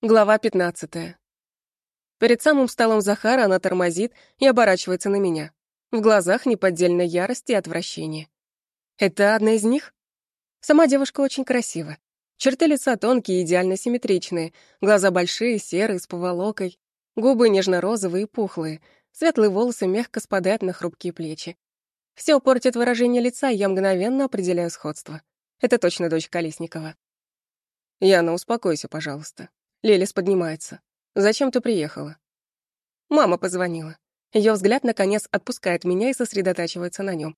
Глава 15. Перед самым столом Захара она тормозит и оборачивается на меня. В глазах неподдельная ярость и отвращение. Это одна из них? Сама девушка очень красива. Черты лица тонкие, идеально симметричные, глаза большие, серые, с поволокой, губы нежно-розовые и пухлые, светлые волосы мягко спадают на хрупкие плечи. Все портит выражение лица, и я мгновенно определяю сходство. Это точно дочь Колесникова. «Яна, успокойся, пожалуйста», Лелис поднимается. «Зачем ты приехала?» Мама позвонила. Ее взгляд, наконец, отпускает меня и сосредотачивается на нем.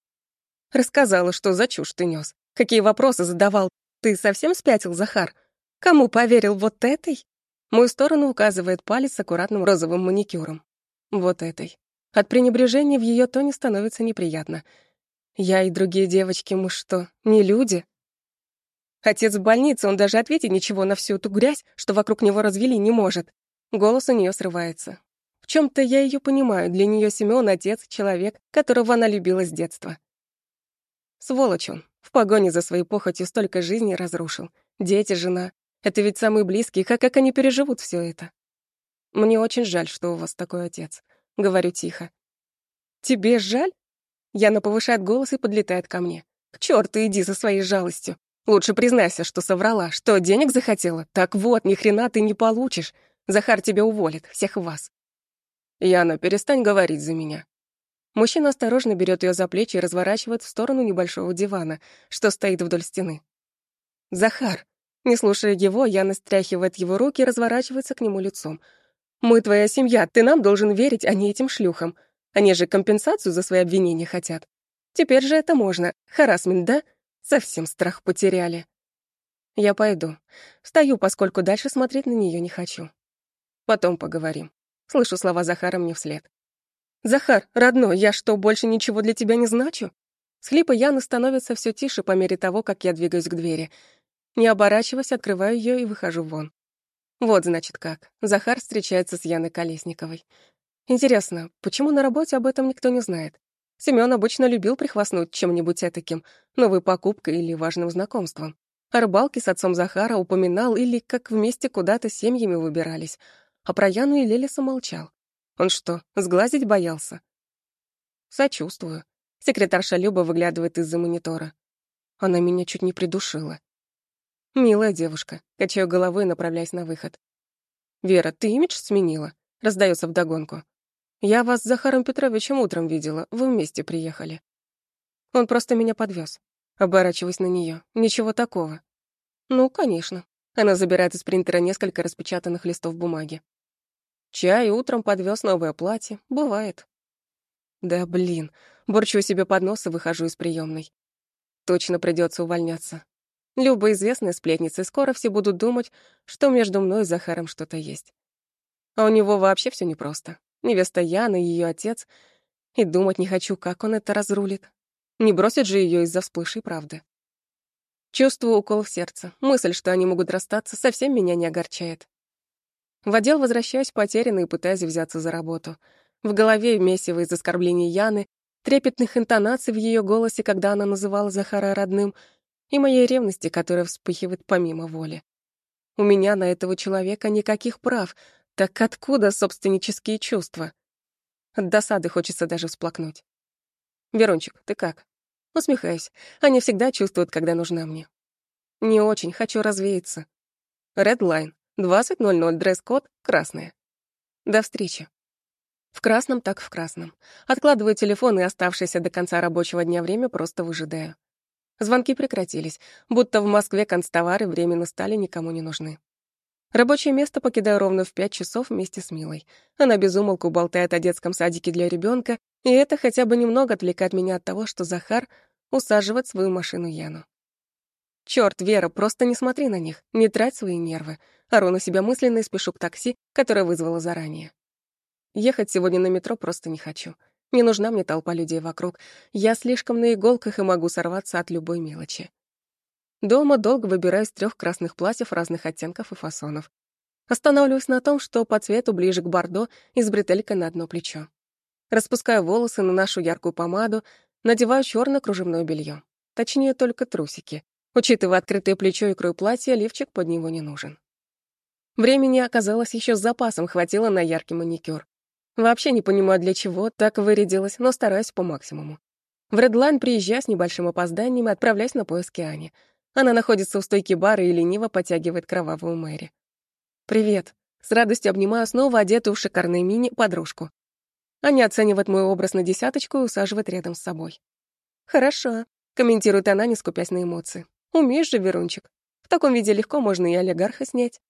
Рассказала, что за чушь ты нес. Какие вопросы задавал. Ты совсем спятил, Захар? Кому поверил вот этой? Мою сторону указывает палец с аккуратным розовым маникюром. Вот этой. От пренебрежения в ее тоне становится неприятно. Я и другие девочки, мы что, не люди? Отец в больнице, он даже ответить ничего на всю эту грязь, что вокруг него развели, не может. Голос у нее срывается. В чем то я ее понимаю, для нее Семен отец, человек, которого она любила с детства. Сволочь он, в погоне за своей похотью столько жизней разрушил. Дети, жена. Это ведь самые близкие, как, как они переживут все это? Мне очень жаль, что у вас такой отец. Говорю тихо. Тебе жаль? Яна повышает голос и подлетает ко мне. К черту иди со своей жалостью. Лучше признайся, что соврала, что денег захотела. Так вот, ни хрена ты не получишь. Захар тебя уволит, всех вас. Яна, перестань говорить за меня. Мужчина осторожно берет ее за плечи и разворачивает в сторону небольшого дивана, что стоит вдоль стены. Захар. Не слушая его, Яна стряхивает его руки и разворачивается к нему лицом. «Мы твоя семья, ты нам должен верить, а не этим шлюхам. Они же компенсацию за свои обвинения хотят. Теперь же это можно. Харасмент, да? Совсем страх потеряли. Я пойду. Встаю, поскольку дальше смотреть на нее не хочу. Потом поговорим. Слышу слова Захара мне вслед. «Захар, родной, я что, больше ничего для тебя не значу?» Схлипы Яны становятся все тише по мере того, как я двигаюсь к двери. Не оборачиваясь, открываю ее и выхожу вон. Вот, значит, как. Захар встречается с Яной Колесниковой. Интересно, почему на работе об этом никто не знает? Семён обычно любил прихвастнуть чем-нибудь этаким, новой покупкой или важным знакомством. О рыбалке с отцом Захара упоминал или как вместе куда-то семьями выбирались. А про Яну и Лелиса молчал. Он что, сглазить боялся? Сочувствую. Секретарша Люба выглядывает из-за монитора. Она меня чуть не придушила. Милая девушка, качаю головой, направляясь на выход. «Вера, ты имидж сменила?» Раздается вдогонку. Я вас с Захаром Петровичем утром видела, вы вместе приехали. Он просто меня подвез. Оборачиваясь на нее. Ничего такого. Ну, конечно. Она забирает из принтера несколько распечатанных листов бумаги. Чай утром подвез новое платье. Бывает. Да блин. Борчу себе под нос и выхожу из приемной. Точно придется увольняться. Люба известная сплетница, скоро все будут думать, что между мной и Захаром что-то есть. А у него вообще все непросто невеста Яна, ее отец. И думать не хочу, как он это разрулит. Не бросит же ее из-за всплывшей правды. Чувствую укол в сердце. Мысль, что они могут расстаться, совсем меня не огорчает. В отдел возвращаюсь потерянно и пытаюсь взяться за работу. В голове месиво из оскорблений Яны, трепетных интонаций в ее голосе, когда она называла Захара родным, и моей ревности, которая вспыхивает помимо воли. У меня на этого человека никаких прав, так откуда собственнические чувства? От досады хочется даже всплакнуть. «Верончик, ты как?» Усмехаюсь. Они всегда чувствуют, когда нужна мне. Не очень, хочу развеяться. Redline. 20.00, дресс-код, красное. До встречи. В красном так в красном. Откладываю телефон и оставшееся до конца рабочего дня время просто выжидаю. Звонки прекратились, будто в Москве констовары временно стали никому не нужны. Рабочее место покидаю ровно в пять часов вместе с Милой. Она безумолку болтает о детском садике для ребенка, и это хотя бы немного отвлекает меня от того, что Захар усаживает свою машину Яну. Черт, Вера, просто не смотри на них, не трать свои нервы. Ору на себя мысленно и спешу к такси, которое вызвала заранее. Ехать сегодня на метро просто не хочу. Не нужна мне толпа людей вокруг. Я слишком на иголках и могу сорваться от любой мелочи. Дома долго выбираю из трех красных платьев разных оттенков и фасонов. Останавливаюсь на том, что по цвету ближе к бордо и с бретелькой на одно плечо. Распускаю волосы, наношу яркую помаду, надеваю черное кружевное белье. Точнее, только трусики. Учитывая открытое плечо и крой платья, лифчик под него не нужен. Времени оказалось еще с запасом, хватило на яркий маникюр. Вообще не понимаю, для чего так вырядилась, но стараюсь по максимуму. В Редлайн приезжаю с небольшим опозданием и отправляюсь на поиски Ани. Она находится у стойки бара и лениво потягивает кровавую Мэри. «Привет». С радостью обнимаю снова одетую в шикарной мини подружку. Аня оценивает мой образ на десяточку и усаживает рядом с собой. «Хорошо», — комментирует она, не скупясь на эмоции. «Умеешь же, Верунчик. В таком виде легко можно и олигарха снять».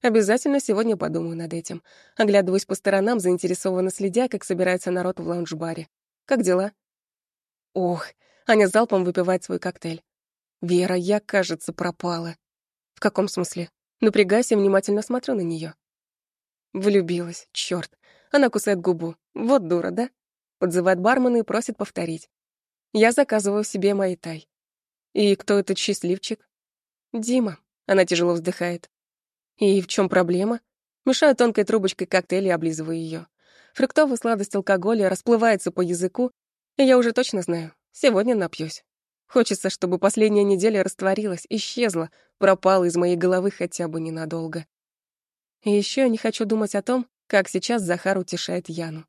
Обязательно сегодня подумаю над этим. Оглядываюсь по сторонам, заинтересованно следя, как собирается народ в лаунж-баре. Как дела? Ох, Аня залпом выпивает свой коктейль. Вера, я, кажется, пропала. В каком смысле? Напрягаясь и внимательно смотрю на нее. Влюбилась, черт. Она кусает губу. Вот дура, да? Подзывает бармена и просит повторить. Я заказываю себе майтай. И кто этот счастливчик? Дима. Она тяжело вздыхает. И в чем проблема? Мешаю тонкой трубочкой коктейль и облизываю ее. Фруктовая сладость алкоголя расплывается по языку, и я уже точно знаю, сегодня напьюсь. Хочется, чтобы последняя неделя растворилась, исчезла, пропала из моей головы хотя бы ненадолго. И еще я не хочу думать о том, как сейчас Захар утешает Яну.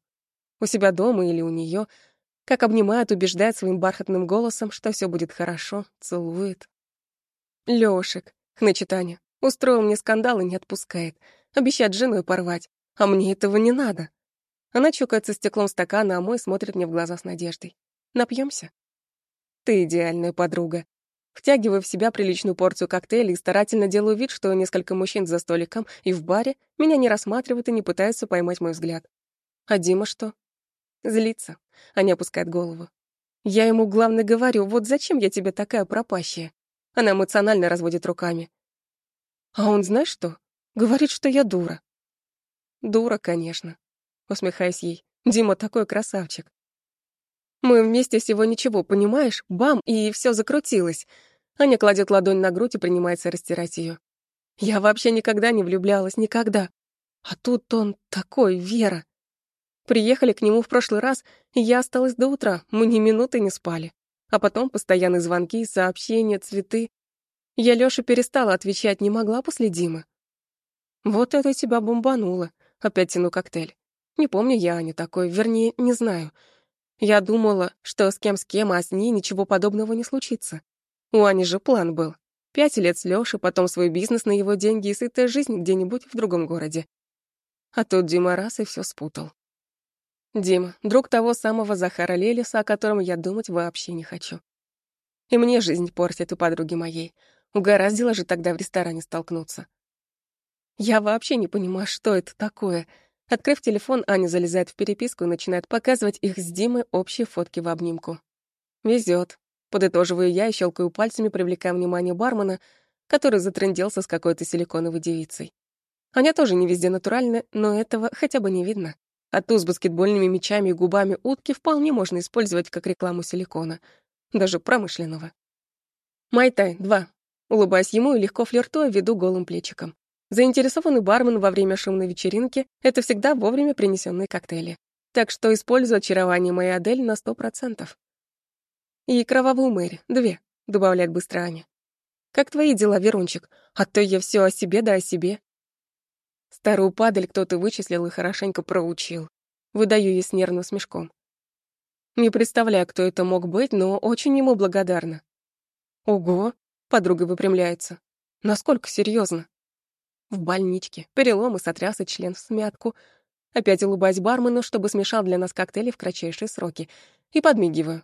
У себя дома или у нее, как обнимает, убеждает своим бархатным голосом, что все будет хорошо, целует. Лёшик, хнычет Аня, Устроил мне скандал и не отпускает. Обещает женой порвать. А мне этого не надо. Она чокается стеклом стакана, а мой смотрит мне в глаза с надеждой. Напьемся? Ты идеальная подруга. Втягиваю в себя приличную порцию коктейля и старательно делаю вид, что несколько мужчин за столиком и в баре меня не рассматривают и не пытаются поймать мой взгляд. А Дима что? Злится. Аня опускает голову. Я ему, главное, говорю, вот зачем я тебе такая пропащая? Она эмоционально разводит руками. А он знаешь что? Говорит, что я дура. Дура, конечно. Усмехаясь ей. Дима такой красавчик. Мы вместе всего ничего, понимаешь? Бам, и все закрутилось. Аня кладет ладонь на грудь и принимается растирать ее. Я вообще никогда не влюблялась, никогда. А тут он такой, Вера. Приехали к нему в прошлый раз, и я осталась до утра, мы ни минуты не спали. А потом постоянные звонки, сообщения, цветы. Я Лёше перестала отвечать, не могла после Димы. Вот это тебя бомбануло. Опять тяну коктейль. Не помню я Ани такой, вернее, не знаю. Я думала, что с кем с кем, а с ней ничего подобного не случится. У Ани же план был. Пять лет с Лёшей, потом свой бизнес на его деньги и сытая жизнь где-нибудь в другом городе. А тут Дима раз и все спутал. Дима, друг того самого Захара Лелиса, о котором я думать вообще не хочу. И мне жизнь портит у подруги моей. Угораздило же тогда в ресторане столкнуться. Я вообще не понимаю, что это такое. Открыв телефон, Аня залезает в переписку и начинает показывать их с Димой общие фотки в обнимку. Везет. Подытоживаю я и щелкаю пальцами, привлекая внимание бармена, который затренделся с какой-то силиконовой девицей. Аня тоже не везде натуральная, но этого хотя бы не видно. А ту с баскетбольными мячами и губами утки вполне можно использовать как рекламу силикона, даже промышленного. Майтай, два. Улыбаясь ему и легко флиртуя, веду голым плечиком. Заинтересованный бармен во время шумной вечеринки — это всегда вовремя принесенные коктейли. Так что использую очарование моей Адель на сто процентов. И кровавую Мэри, две, добавляет быстро Аня. Как твои дела, Верунчик? А то я все о себе да о себе. Старую падаль кто-то вычислил и хорошенько проучил. Выдаю ей с нервным смешком. Не представляю, кто это мог быть, но очень ему благодарна. Ого, Подруга выпрямляется. Насколько серьезно? В больничке. Перелом и сотрясый член в смятку. Опять улыбаюсь бармену, чтобы смешал для нас коктейли в кратчайшие сроки. И подмигиваю.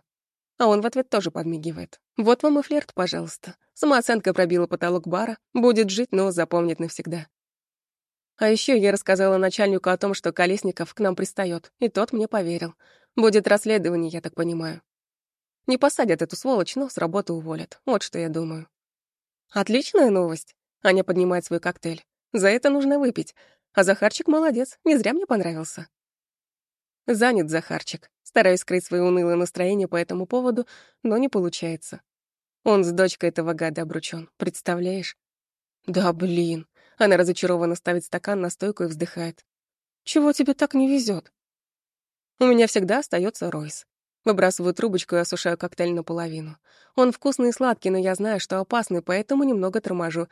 А он в ответ тоже подмигивает. Вот вам и флирт, пожалуйста. Самооценка пробила потолок бара. Будет жить, но запомнит навсегда. А еще я рассказала начальнику о том, что Колесников к нам пристает, и тот мне поверил. Будет расследование, я так понимаю. Не посадят эту сволочь, но с работы уволят. Вот что я думаю. Отличная новость. Аня поднимает свой коктейль. За это нужно выпить. А Захарчик молодец, не зря мне понравился. Занят Захарчик. Стараюсь скрыть свое унылое настроение по этому поводу, но не получается. Он с дочкой этого гада обручён, представляешь? Да блин. Она разочарованно ставит стакан на стойку и вздыхает. Чего тебе так не везет? У меня всегда остается Ройс. Выбрасываю трубочку и осушаю коктейль наполовину. Он вкусный и сладкий, но я знаю, что опасный, поэтому немного торможу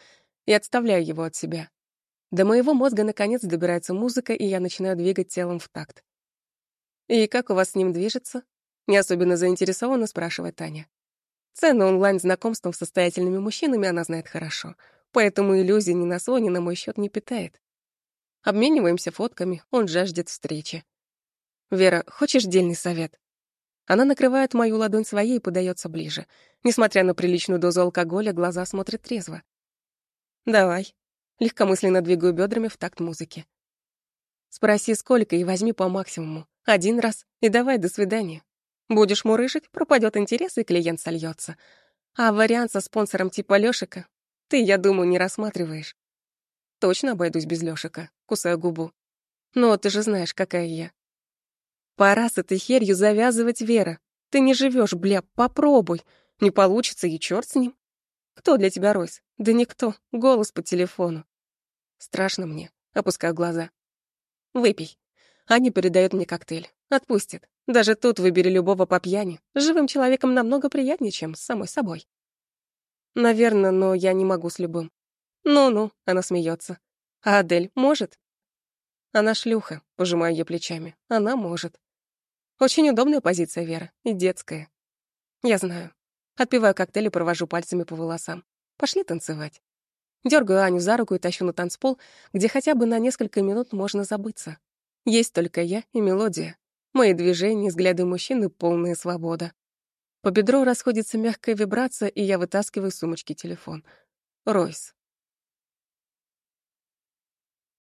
и отставляю его от себя. До моего мозга наконец добирается музыка, и я начинаю двигать телом в такт. «И как у вас с ним движется?» Не особенно заинтересованно спрашивает Таня. Цены онлайн-знакомством с состоятельными мужчинами она знает хорошо, поэтому иллюзий ни на свой, ни на мой счет не питает. Обмениваемся фотками, он жаждет встречи. «Вера, хочешь дельный совет?» Она накрывает мою ладонь своей и подается ближе. Несмотря на приличную дозу алкоголя, глаза смотрят трезво. «Давай». Легкомысленно двигаю бедрами в такт музыки. Спроси, сколько, и возьми по максимуму. Один раз, и давай, до свидания. Будешь мурыжить, пропадет интерес, и клиент сольется. А вариант со спонсором типа Лёшика ты, я думаю, не рассматриваешь. Точно обойдусь без Лёшика, кусаю губу. Но ты же знаешь, какая я. Пора с этой херью завязывать, Вера. Ты не живешь, бля, попробуй. Не получится, и черт с ним. Кто для тебя Ройс? Да никто. Голос по телефону. Страшно мне. Опускаю глаза. Выпей. Аня передает мне коктейль. Отпустит. Даже тут выбери любого по пьяни. Живым человеком намного приятнее, чем с самой собой. Наверное, но я не могу с любым. Ну-ну, она смеется. А Адель может? Она шлюха, пожимаю ее плечами. Она может. Очень удобная позиция, Вера, и детская. Я знаю. Отпиваю коктейль и провожу пальцами по волосам. Пошли танцевать. Дергаю Аню за руку и тащу на танцпол, где хотя бы на несколько минут можно забыться. Есть только я и мелодия. Мои движения, взгляды мужчины — полная свобода. По бедру расходится мягкая вибрация, и я вытаскиваю из сумочки телефон. Ройс.